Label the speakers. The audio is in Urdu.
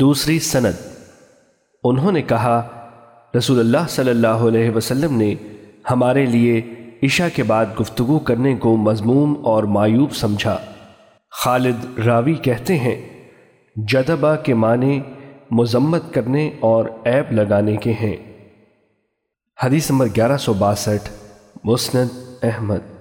Speaker 1: دوسری سند۔ انہوں نے کہا، رسول اللہ صلی اللہ علیہ وسلم نے ہمارے لیے عشاء کے بعد گفتگو کرنے کو مضموم اور معیوب سمجھا۔ خالد راوی کہتے ہیں جدبہ کے معنی مذمت کرنے اور عیب لگانے کے ہیں۔ حدیث نمبر گیارہ سو باسٹھ، مسند احمد۔